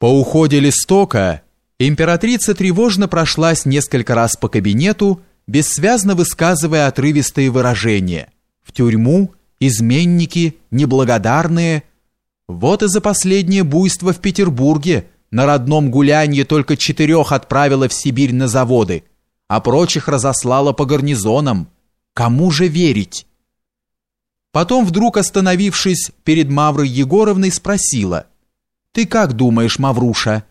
По уходе Листока императрица тревожно прошлась несколько раз по кабинету, бессвязно высказывая отрывистые выражения. В тюрьму, изменники, неблагодарные. Вот и за последнее буйство в Петербурге на родном гулянье только четырех отправила в Сибирь на заводы, а прочих разослала по гарнизонам. Кому же верить? Потом, вдруг остановившись перед Маврой Егоровной, спросила, «Ты как думаешь, Мавруша?»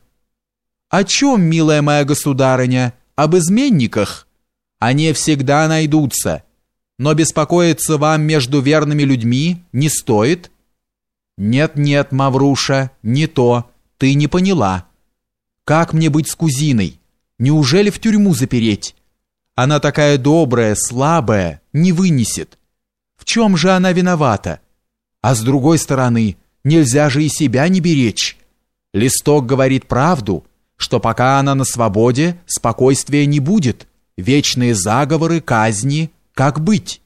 «О чем, милая моя государыня? Об изменниках? Они всегда найдутся, но беспокоиться вам между верными людьми не стоит». «Нет-нет, Мавруша, не то, ты не поняла. Как мне быть с кузиной? Неужели в тюрьму запереть? Она такая добрая, слабая, не вынесет. В чем же она виновата? А с другой стороны, нельзя же и себя не беречь. Листок говорит правду, что пока она на свободе, спокойствия не будет, вечные заговоры, казни, как быть?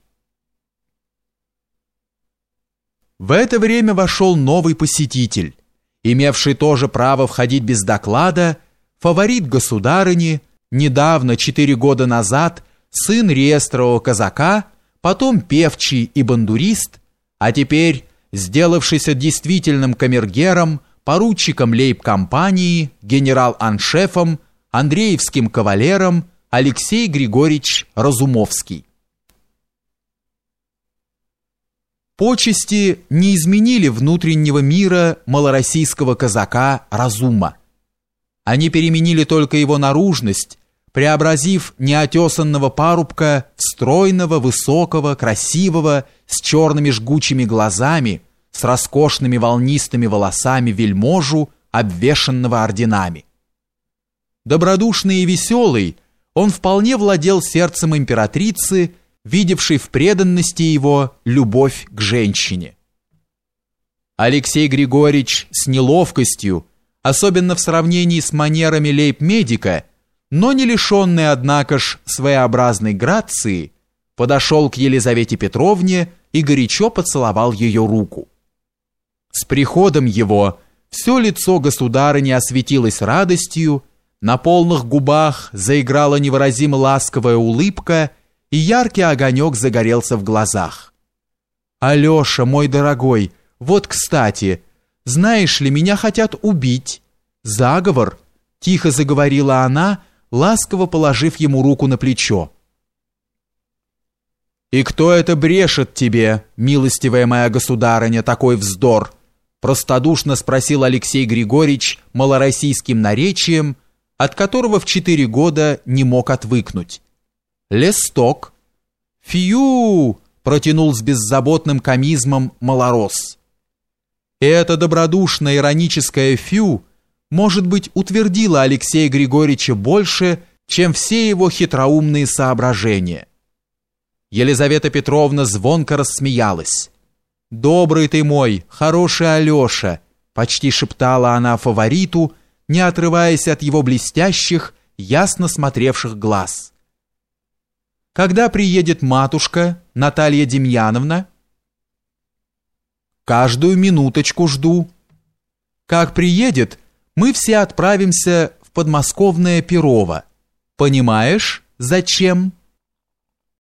В это время вошел новый посетитель, имевший тоже право входить без доклада, фаворит государыни, недавно, четыре года назад, сын реестрового казака, потом певчий и бандурист, а теперь, сделавшийся действительным камергером, поручиком лейб-компании, генерал-аншефом, Андреевским кавалером Алексей Григорьевич Разумовский. Почести не изменили внутреннего мира малороссийского казака Разума. Они переменили только его наружность, преобразив неотесанного парубка в стройного, высокого, красивого, с черными жгучими глазами, с роскошными волнистыми волосами вельможу, обвешанного орденами. Добродушный и веселый, он вполне владел сердцем императрицы, видевшей в преданности его любовь к женщине. Алексей Григорьевич с неловкостью, особенно в сравнении с манерами лейб-медика, но не лишенный, однако ж, своеобразной грации, подошел к Елизавете Петровне и горячо поцеловал ее руку. С приходом его все лицо государыни осветилось радостью, на полных губах заиграла невыразимо ласковая улыбка, и яркий огонек загорелся в глазах. «Алеша, мой дорогой, вот кстати, знаешь ли, меня хотят убить. Заговор?» — тихо заговорила она, — ласково положив ему руку на плечо. «И кто это брешет тебе, милостивая моя государыня, такой вздор?» простодушно спросил Алексей Григорьевич малороссийским наречием, от которого в четыре года не мог отвыкнуть. «Лесток». «Фью!» — протянул с беззаботным комизмом малорос. Это добродушное ироническое «фью» может быть, утвердила Алексея Григорьевича больше, чем все его хитроумные соображения. Елизавета Петровна звонко рассмеялась. «Добрый ты мой, хороший Алеша!» почти шептала она фавориту, не отрываясь от его блестящих, ясно смотревших глаз. «Когда приедет матушка, Наталья Демьяновна?» «Каждую минуточку жду». «Как приедет, мы все отправимся в подмосковное Перово. Понимаешь, зачем?»